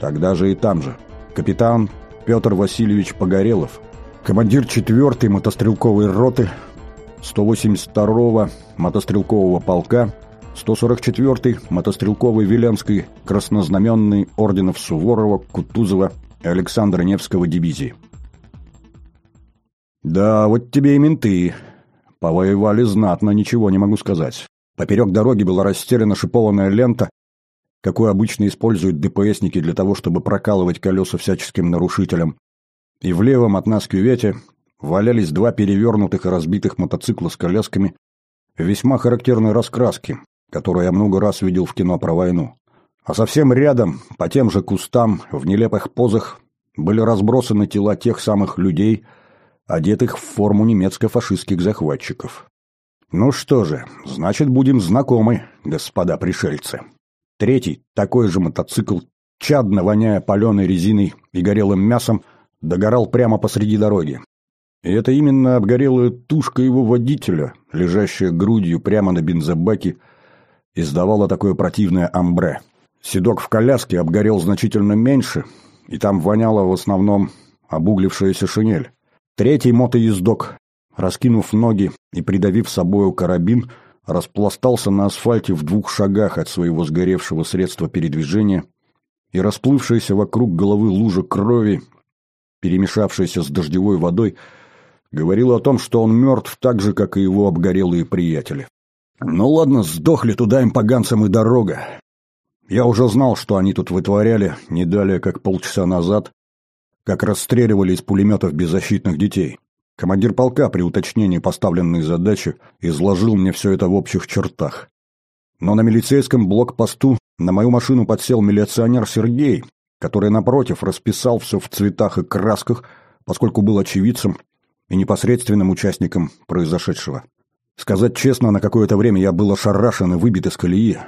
Тогда же и там же. Капитан Петр Васильевич Погорелов, командир 4-й мотострелковой роты 182-го мотострелкового полка 144-й мотострелковой Виленской краснознаменной орденов Суворова, Кутузова и Александра Невского дивизии. Да, вот тебе и менты. Повоевали знатно, ничего не могу сказать. Поперек дороги была расстелена шипованная лента, какую обычно используют ДПСники для того, чтобы прокалывать колеса всяческим нарушителям. И в левом от нас кювете валялись два перевернутых и разбитых мотоцикла с колясками весьма характерной раскраски, которую я много раз видел в кино про войну. А совсем рядом, по тем же кустам, в нелепых позах, были разбросаны тела тех самых людей, одетых в форму немецко-фашистских захватчиков. Ну что же, значит, будем знакомы, господа пришельцы. Третий, такой же мотоцикл, чадно воняя паленой резиной и горелым мясом, догорал прямо посреди дороги. И это именно обгорелая тушка его водителя, лежащая грудью прямо на бензобаке, издавала такое противное амбре. Седок в коляске обгорел значительно меньше, и там воняла в основном обуглившаяся шинель. Третий мотоездок, раскинув ноги и придавив собою карабин, распластался на асфальте в двух шагах от своего сгоревшего средства передвижения, и расплывшаяся вокруг головы лужа крови, перемешавшаяся с дождевой водой, говорила о том, что он мертв так же, как и его обгорелые приятели. Ну ладно, сдохли туда им поганцам и дорога. Я уже знал, что они тут вытворяли не далее, как полчаса назад, как расстреливали из пулеметов беззащитных детей. Командир полка при уточнении поставленной задачи изложил мне все это в общих чертах. Но на милицейском блокпосту на мою машину подсел милиционер Сергей, который, напротив, расписал все в цветах и красках, поскольку был очевидцем и непосредственным участником произошедшего. Сказать честно, на какое-то время я был ошарашен и выбит из колеи.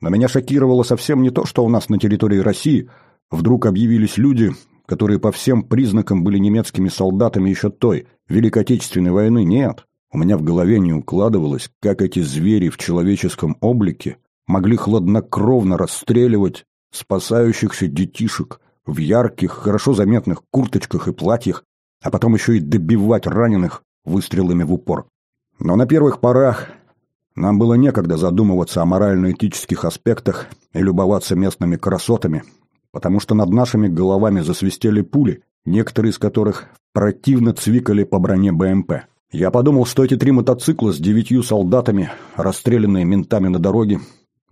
Но меня шокировало совсем не то, что у нас на территории России вдруг объявились люди, которые по всем признакам были немецкими солдатами еще той, Великой Отечественной войны, нет. У меня в голове не укладывалось, как эти звери в человеческом облике могли хладнокровно расстреливать спасающихся детишек в ярких, хорошо заметных курточках и платьях, а потом еще и добивать раненых выстрелами в упор. Но на первых порах нам было некогда задумываться о морально-этических аспектах и любоваться местными красотами, потому что над нашими головами засвистели пули, некоторые из которых противно цвикали по броне БМП. Я подумал, что эти три мотоцикла с девятью солдатами, расстрелянные ментами на дороге,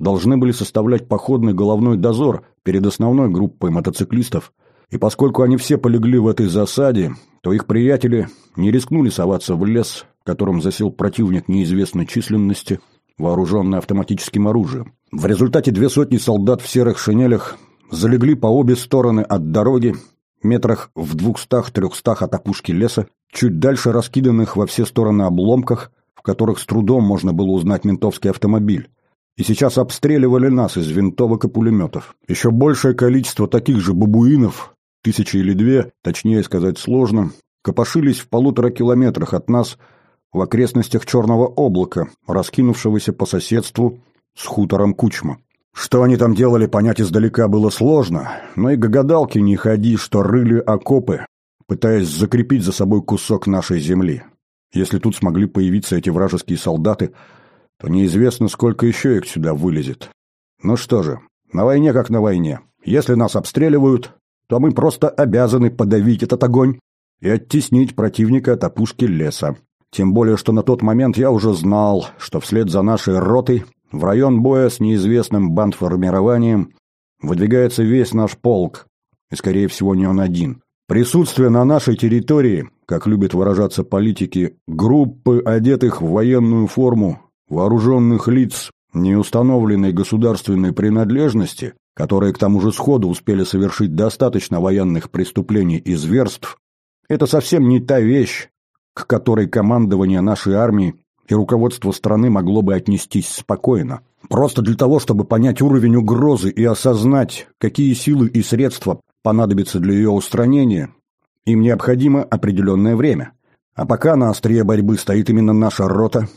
должны были составлять походный головной дозор перед основной группой мотоциклистов, и поскольку они все полегли в этой засаде, то их приятели не рискнули соваться в лес, в котором засел противник неизвестной численности, вооруженный автоматическим оружием. В результате две сотни солдат в серых шинелях залегли по обе стороны от дороги, метрах в двухстах-трехстах от опушки леса, чуть дальше раскиданных во все стороны обломках, в которых с трудом можно было узнать ментовский автомобиль. И сейчас обстреливали нас из винтовок и пулеметов. Еще большее количество таких же бабуинов, тысячи или две, точнее сказать сложно, копошились в полутора километрах от нас в окрестностях Черного облака, раскинувшегося по соседству с хутором Кучма. Что они там делали, понять издалека было сложно, но и к не ходи, что рыли окопы, пытаясь закрепить за собой кусок нашей земли. Если тут смогли появиться эти вражеские солдаты, то неизвестно, сколько еще их сюда вылезет. Ну что же, на войне как на войне. Если нас обстреливают, то мы просто обязаны подавить этот огонь и оттеснить противника от опушки леса. Тем более, что на тот момент я уже знал, что вслед за нашей ротой в район боя с неизвестным бандформированием выдвигается весь наш полк, и, скорее всего, не он один. Присутствие на нашей территории, как любят выражаться политики, группы, одетых в военную форму, вооруженных лиц, неустановленной государственной принадлежности, которые к тому же сходу успели совершить достаточно военных преступлений и зверств, это совсем не та вещь, к которой командование нашей армии и руководство страны могло бы отнестись спокойно. Просто для того, чтобы понять уровень угрозы и осознать, какие силы и средства понадобятся для ее устранения, им необходимо определенное время. А пока на острие борьбы стоит именно наша рота,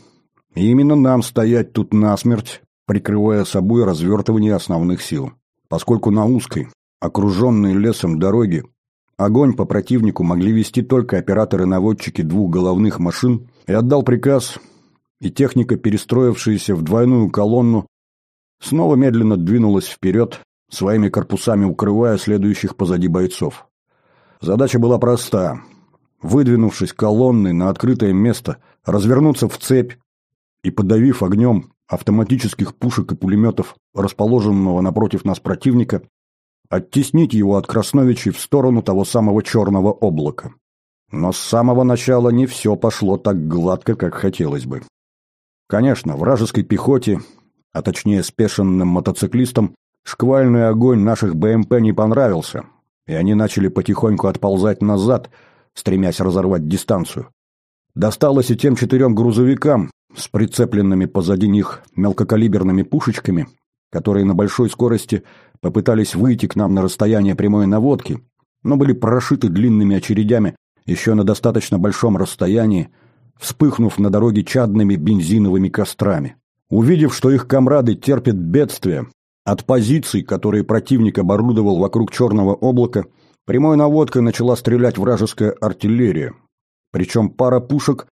и именно нам стоять тут насмерть, прикрывая собой развертывание основных сил. Поскольку на узкой, окруженные лесом дороги, огонь по противнику могли вести только операторы-наводчики двух головных машин, и отдал приказ, и техника, перестроившаяся в двойную колонну, снова медленно двинулась вперед, своими корпусами укрывая следующих позади бойцов. Задача была проста. Выдвинувшись колонной на открытое место, развернуться в цепь и, подавив огнем автоматических пушек и пулеметов, расположенного напротив нас противника, оттеснить его от Красновичей в сторону того самого черного облака. Но с самого начала не все пошло так гладко, как хотелось бы. Конечно, вражеской пехоте, а точнее спешенным мотоциклистам, шквальный огонь наших БМП не понравился, и они начали потихоньку отползать назад, стремясь разорвать дистанцию. Досталось и тем четырем грузовикам с прицепленными позади них мелкокалиберными пушечками, которые на большой скорости попытались выйти к нам на расстояние прямой наводки, но были прошиты длинными очередями еще на достаточно большом расстоянии, вспыхнув на дороге чадными бензиновыми кострами. Увидев, что их комрады терпят бедствие, от позиций, которые противник оборудовал вокруг черного облака, прямой наводкой начала стрелять вражеская артиллерия. Причем пара пушек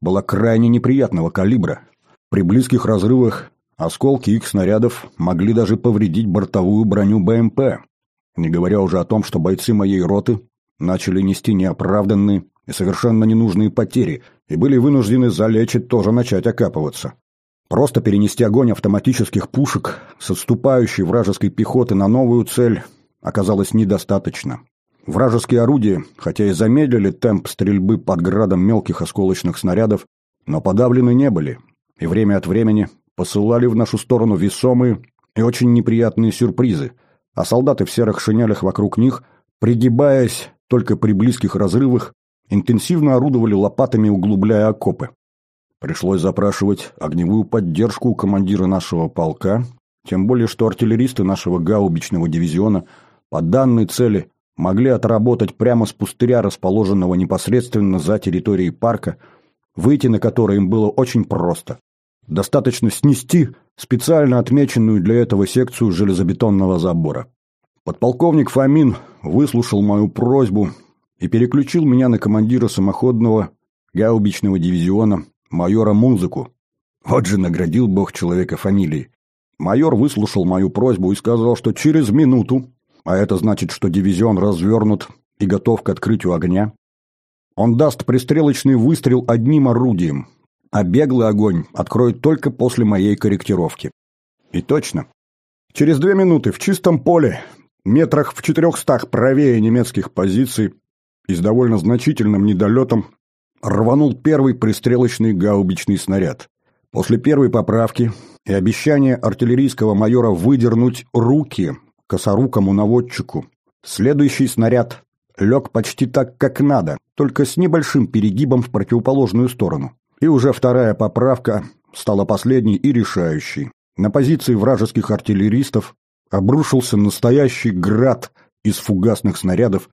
была крайне неприятного калибра. При близких разрывах осколки их снарядов могли даже повредить бортовую броню БМП, не говоря уже о том, что бойцы моей роты начали нести неоправданные и совершенно ненужные потери и были вынуждены залечить тоже начать окапываться. Просто перенести огонь автоматических пушек с отступающей вражеской пехоты на новую цель оказалось недостаточно. Вражеские орудия, хотя и замедлили темп стрельбы под градом мелких осколочных снарядов, но подавлены не были, и время от времени посылали в нашу сторону весомые и очень неприятные сюрпризы, а солдаты в серых шинелях вокруг них, пригибаясь только при близких разрывах, интенсивно орудовали лопатами, углубляя окопы. Пришлось запрашивать огневую поддержку у командира нашего полка, тем более что артиллеристы нашего гаубичного дивизиона по данной цели могли отработать прямо с пустыря, расположенного непосредственно за территорией парка, выйти на который им было очень просто. Достаточно снести специально отмеченную для этого секцию железобетонного забора. Подполковник Фомин выслушал мою просьбу и переключил меня на командира самоходного гаубичного дивизиона майора Музыку. Вот же наградил бог человека фамилией. Майор выслушал мою просьбу и сказал, что через минуту, а это значит, что дивизион развернут и готов к открытию огня, он даст пристрелочный выстрел одним орудием, а беглый огонь откроет только после моей корректировки. И точно. Через две минуты в чистом поле, метрах в четырехстах правее немецких позиций и с довольно значительным недолетом рванул первый пристрелочный гаубичный снаряд. После первой поправки и обещания артиллерийского майора выдернуть руки косорукому наводчику, следующий снаряд лег почти так, как надо, только с небольшим перегибом в противоположную сторону. И уже вторая поправка стала последней и решающей. На позиции вражеских артиллеристов обрушился настоящий град из фугасных снарядов,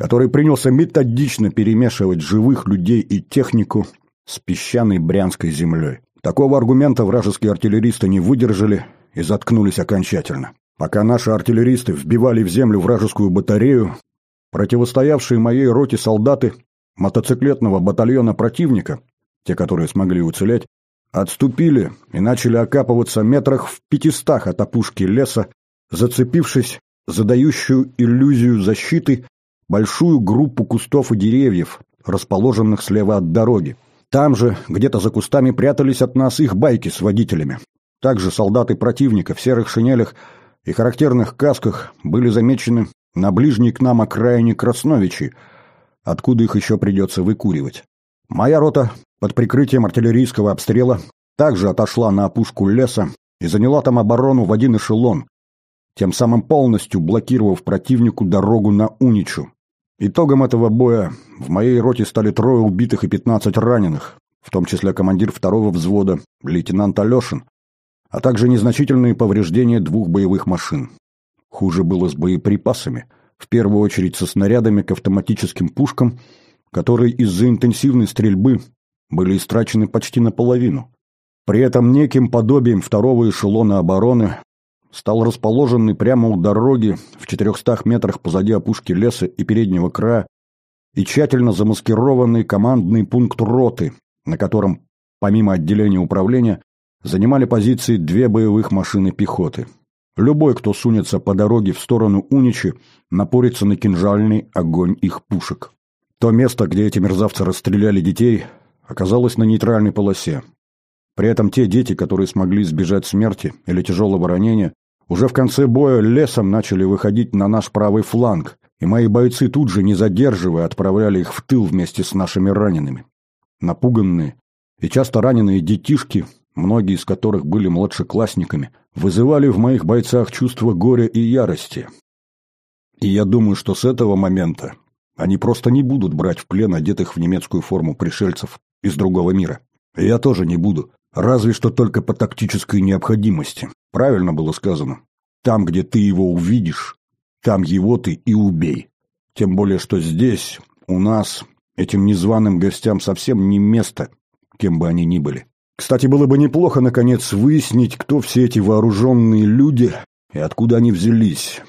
который принялся методично перемешивать живых людей и технику с песчаной брянской землей. Такого аргумента вражеские артиллеристы не выдержали и заткнулись окончательно. Пока наши артиллеристы вбивали в землю вражескую батарею, противостоявшие моей роте солдаты мотоциклетного батальона противника, те, которые смогли уцелеть, отступили и начали окапываться метрах в пятистах от опушки леса, зацепившись за дающую иллюзию защиты большую группу кустов и деревьев, расположенных слева от дороги. Там же, где-то за кустами, прятались от нас их байки с водителями. Также солдаты противника в серых шинелях и характерных касках были замечены на ближней к нам окраине Красновичи, откуда их еще придется выкуривать. Моя рота под прикрытием артиллерийского обстрела также отошла на опушку леса и заняла там оборону в один эшелон, тем самым полностью блокировав противнику дорогу на Уничу. Итогом этого боя в моей роте стали трое убитых и пятнадцать раненых, в том числе командир второго взвода, лейтенант Алешин, а также незначительные повреждения двух боевых машин. Хуже было с боеприпасами, в первую очередь со снарядами к автоматическим пушкам, которые из-за интенсивной стрельбы были истрачены почти наполовину. При этом неким подобием второго эшелона обороны стал расположенный прямо у дороги в 400 метрах позади опушки леса и переднего края и тщательно замаскированный командный пункт роты, на котором, помимо отделения управления, занимали позиции две боевых машины пехоты. Любой, кто сунется по дороге в сторону Уничи, напорится на кинжальный огонь их пушек. То место, где эти мерзавцы расстреляли детей, оказалось на нейтральной полосе. При этом те дети, которые смогли избежать смерти или тяжелого ранения, уже в конце боя лесом начали выходить на наш правый фланг, и мои бойцы тут же, не задерживая, отправляли их в тыл вместе с нашими ранеными. Напуганные и часто раненые детишки, многие из которых были младшеклассниками, вызывали в моих бойцах чувство горя и ярости. И я думаю, что с этого момента они просто не будут брать в плен одетых в немецкую форму пришельцев из другого мира. И я тоже не буду, разве что только по тактической необходимости. Правильно было сказано. Там, где ты его увидишь, там его ты и убей. Тем более, что здесь, у нас, этим незваным гостям совсем не место, кем бы они ни были. Кстати, было бы неплохо, наконец, выяснить, кто все эти вооруженные люди и откуда они взялись.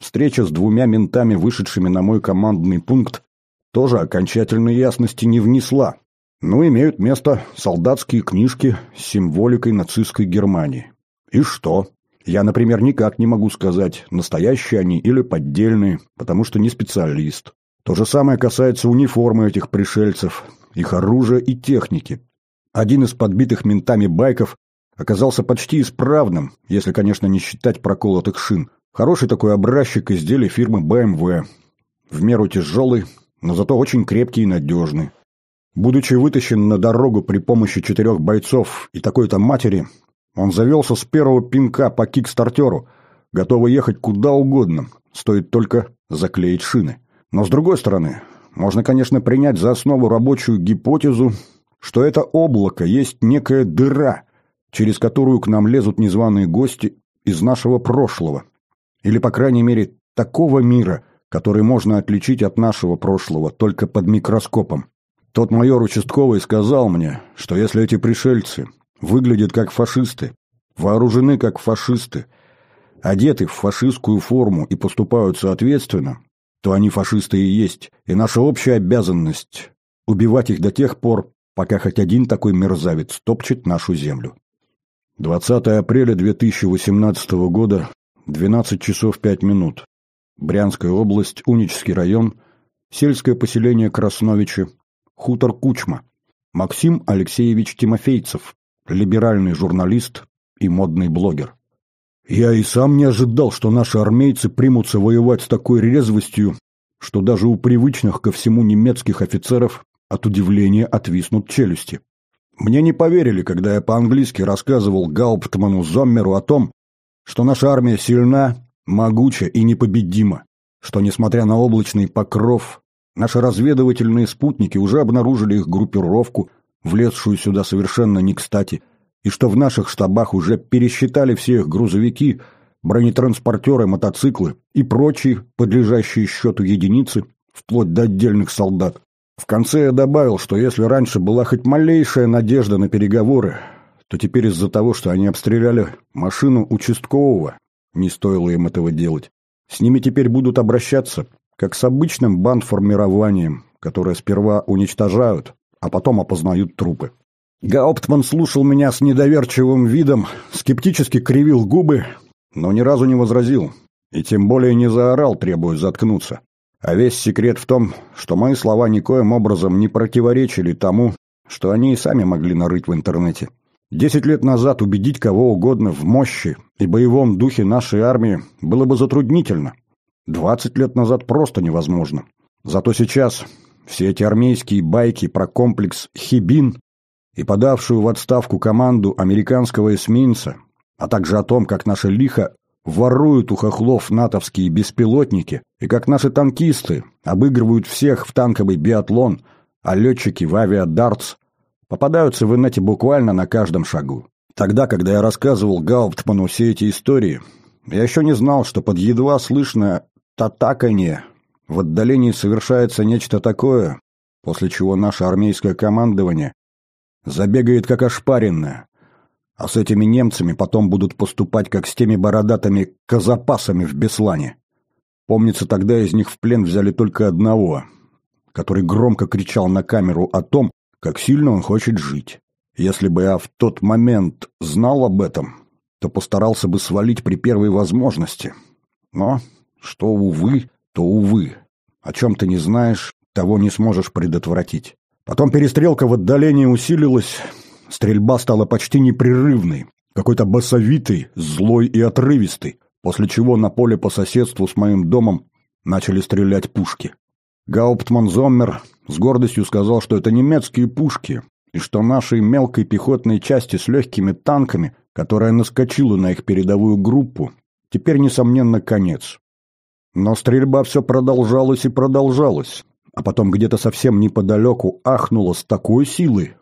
Встреча с двумя ментами, вышедшими на мой командный пункт, тоже окончательной ясности не внесла. Но имеют место солдатские книжки с символикой нацистской Германии. И что? Я, например, никак не могу сказать, настоящие они или поддельные, потому что не специалист. То же самое касается униформы этих пришельцев, их оружия и техники. Один из подбитых ментами байков оказался почти исправным, если, конечно, не считать проколотых шин. Хороший такой образчик изделий фирмы BMW. В меру тяжелый, но зато очень крепкий и надежный. Будучи вытащен на дорогу при помощи четырех бойцов и такой-то матери, он завелся с первого пинка по кикстартеру, готовый ехать куда угодно, стоит только заклеить шины. Но с другой стороны, можно, конечно, принять за основу рабочую гипотезу, что это облако есть некая дыра, через которую к нам лезут незваные гости из нашего прошлого. Или, по крайней мере, такого мира, который можно отличить от нашего прошлого только под микроскопом. Тот майор участковый сказал мне, что если эти пришельцы выглядят как фашисты, вооружены как фашисты, одеты в фашистскую форму и поступают соответственно, то они фашисты и есть, и наша общая обязанность – убивать их до тех пор, пока хоть один такой мерзавец топчет нашу землю. 20 апреля 2018 года, 12 часов 5 минут. Брянская область, Унический район, сельское поселение Красновичи, хутор Кучма. Максим Алексеевич Тимофейцев, либеральный журналист и модный блогер. Я и сам не ожидал, что наши армейцы примутся воевать с такой резвостью, что даже у привычных ко всему немецких офицеров от удивления отвиснут челюсти. Мне не поверили, когда я по-английски рассказывал Гауптману Зоммеру о том, что наша армия сильна, могуча и непобедима, что, несмотря на облачный покров, наши разведывательные спутники уже обнаружили их группировку, влезшую сюда совершенно не кстати, и что в наших штабах уже пересчитали все их грузовики, бронетранспортеры, мотоциклы и прочие, подлежащие счету единицы, вплоть до отдельных солдат. В конце я добавил, что если раньше была хоть малейшая надежда на переговоры, то теперь из-за того, что они обстреляли машину участкового, не стоило им этого делать. С ними теперь будут обращаться, как с обычным бандформированием, которое сперва уничтожают, а потом опознают трупы. Гауптман слушал меня с недоверчивым видом, скептически кривил губы, но ни разу не возразил, и тем более не заорал, требуя заткнуться. А весь секрет в том, что мои слова никоим образом не противоречили тому, что они и сами могли нарыть в интернете. Десять лет назад убедить кого угодно в мощи и боевом духе нашей армии было бы затруднительно. Двадцать лет назад просто невозможно. Зато сейчас все эти армейские байки про комплекс «Хибин» и подавшую в отставку команду американского эсминца, а также о том, как наша лихо воруют у хохлов натовские беспилотники и как наши танкисты обыгрывают всех в танковый биатлон, а летчики в авиадартс попадаются в инете буквально на каждом шагу. Тогда, когда я рассказывал Гауптману все эти истории, я еще не знал, что под едва слышное татаканье в отдалении совершается нечто такое, после чего наше армейское командование забегает как ошпаренное, А с этими немцами потом будут поступать, как с теми бородатыми казапасами в Беслане. Помнится, тогда из них в плен взяли только одного, который громко кричал на камеру о том, как сильно он хочет жить. Если бы я в тот момент знал об этом, то постарался бы свалить при первой возможности. Но что увы, то увы. О чем ты не знаешь, того не сможешь предотвратить. Потом перестрелка в отдалении усилилась, стрельба стала почти непрерывной, какой-то басовитый, злой и отрывистый, после чего на поле по соседству с моим домом начали стрелять пушки. Гауптман Зоммер с гордостью сказал, что это немецкие пушки, и что нашей мелкой пехотной части с легкими танками, которая наскочила на их передовую группу, теперь, несомненно, конец. Но стрельба все продолжалась и продолжалась, а потом где-то совсем неподалеку ахнуло с такой силой,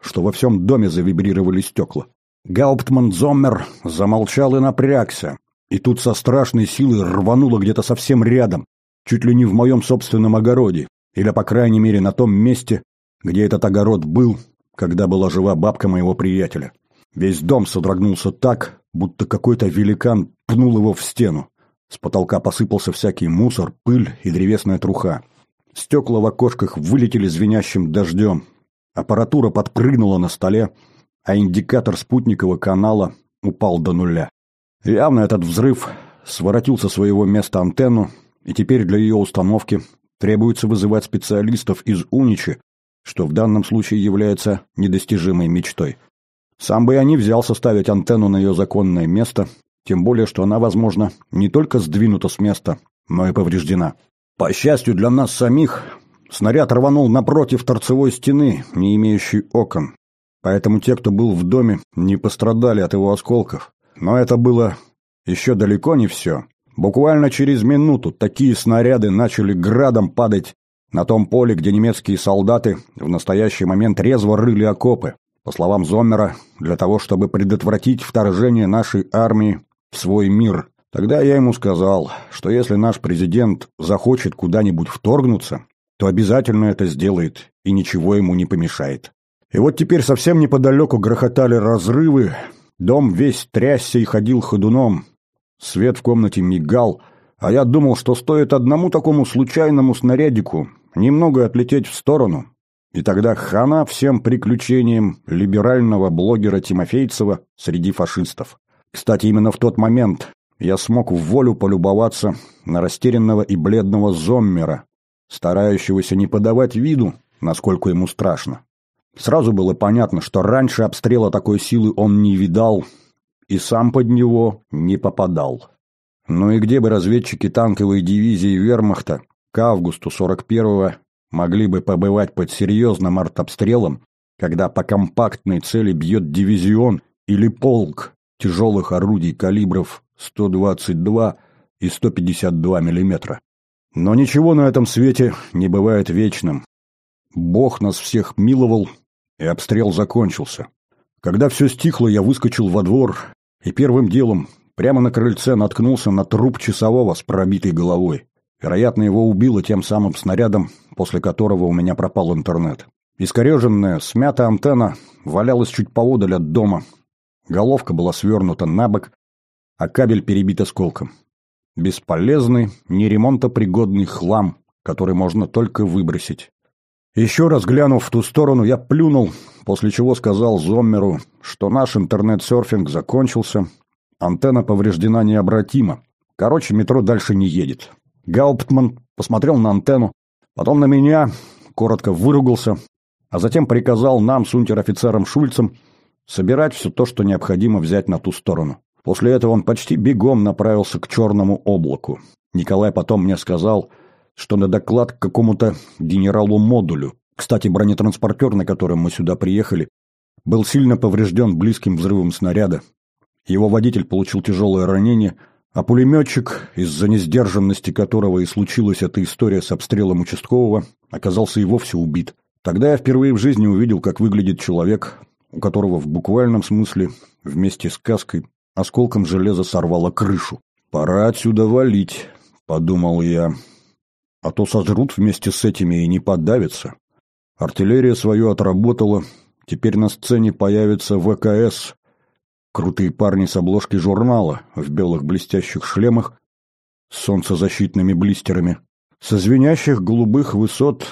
что во всем доме завибрировали стекла. Гауптман Зоммер замолчал и напрягся, и тут со страшной силой рвануло где-то совсем рядом, чуть ли не в моем собственном огороде, или, по крайней мере, на том месте, где этот огород был, когда была жива бабка моего приятеля. Весь дом содрогнулся так, будто какой-то великан пнул его в стену. С потолка посыпался всякий мусор, пыль и древесная труха. Стекла в окошках вылетели звенящим дождем. Аппаратура подпрыгнула на столе, а индикатор спутникового канала упал до нуля. Явно этот взрыв своротил со своего места антенну, и теперь для ее установки требуется вызывать специалистов из Уничи, что в данном случае является недостижимой мечтой. Сам бы я не взялся ставить антенну на ее законное место, тем более, что она, возможно, не только сдвинута с места, но и повреждена. По счастью для нас самих, снаряд рванул напротив торцевой стены, не имеющей окон. Поэтому те, кто был в доме, не пострадали от его осколков. Но это было еще далеко не все. Буквально через минуту такие снаряды начали градом падать на том поле, где немецкие солдаты в настоящий момент резво рыли окопы. По словам Зоммера, для того, чтобы предотвратить вторжение нашей армии в свой мир. Тогда я ему сказал, что если наш президент захочет куда-нибудь вторгнуться, то обязательно это сделает, и ничего ему не помешает. И вот теперь совсем неподалеку грохотали разрывы, дом весь трясся и ходил ходуном. Свет в комнате мигал, а я думал, что стоит одному такому случайному снарядику немного отлететь в сторону, и тогда хана всем приключениям либерального блогера Тимофейцева среди фашистов. Кстати, именно в тот момент я смог в волю полюбоваться на растерянного и бледного зоммера, старающегося не подавать виду, насколько ему страшно. Сразу было понятно, что раньше обстрела такой силы он не видал и сам под него не попадал. Ну и где бы разведчики танковой дивизии вермахта к августу 41-го могли бы побывать под серьезным артобстрелом, когда по компактной цели бьет дивизион или полк тяжелых орудий калибров 122 и 152 мм. Но ничего на этом свете не бывает вечным. Бог нас всех миловал, и обстрел закончился. Когда все стихло, я выскочил во двор и первым делом прямо на крыльце наткнулся на труп часового с пробитой головой. Вероятно, его убило тем самым снарядом, после которого у меня пропал интернет. Искореженная, смятая антенна валялась чуть поодаль от дома. Головка была свернута на бок, а кабель перебит осколком. Бесполезный, неремонтопригодный хлам, который можно только выбросить. Еще раз глянув в ту сторону, я плюнул, после чего сказал Зоммеру, что наш интернет-серфинг закончился, антенна повреждена необратимо. Короче, метро дальше не едет. Гауптман посмотрел на антенну, потом на меня, коротко выругался, а затем приказал нам с унтер-офицером Шульцем собирать все то, что необходимо взять на ту сторону. После этого он почти бегом направился к черному облаку. Николай потом мне сказал, что на доклад к какому-то генералу-модулю. Кстати, бронетранспортер, на котором мы сюда приехали, был сильно поврежден близким взрывом снаряда. Его водитель получил тяжелое ранение – а пулеметчик, из-за несдержанности которого и случилась эта история с обстрелом участкового, оказался и вовсе убит. Тогда я впервые в жизни увидел, как выглядит человек, у которого в буквальном смысле вместе с каской осколком железа сорвало крышу. «Пора отсюда валить», — подумал я. «А то сожрут вместе с этими и не подавятся. Артиллерия свою отработала, теперь на сцене появится ВКС, Крутые парни с обложки журнала в белых блестящих шлемах с солнцезащитными блистерами. Со звенящих голубых высот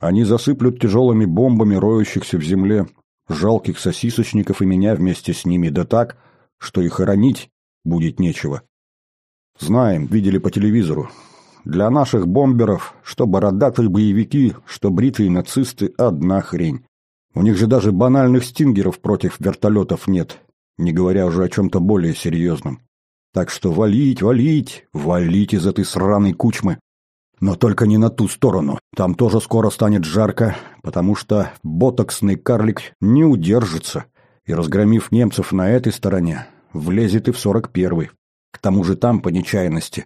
они засыплют тяжелыми бомбами роющихся в земле жалких сосисочников и меня вместе с ними, да так, что и хоронить будет нечего. Знаем, видели по телевизору. Для наших бомберов, что бородатые боевики, что бритые нацисты – одна хрень. У них же даже банальных стингеров против вертолетов нет, не говоря уже о чем-то более серьезном. Так что валить, валить, валить из этой сраной кучмы. Но только не на ту сторону. Там тоже скоро станет жарко, потому что ботоксный карлик не удержится и, разгромив немцев на этой стороне, влезет и в сорок первый. К тому же там, по нечаянности,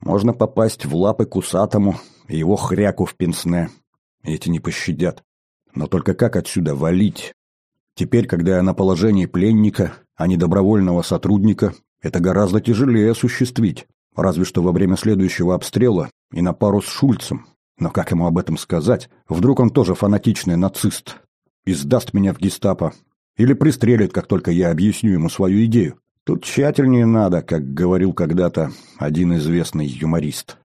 можно попасть в лапы кусатому и его хряку в пенсне. Эти не пощадят. Но только как отсюда валить? Теперь, когда я на положении пленника, а не добровольного сотрудника, это гораздо тяжелее осуществить. Разве что во время следующего обстрела и на пару с Шульцем. Но как ему об этом сказать? Вдруг он тоже фанатичный нацист и сдаст меня в гестапо. Или пристрелит, как только я объясню ему свою идею. Тут тщательнее надо, как говорил когда-то один известный юморист.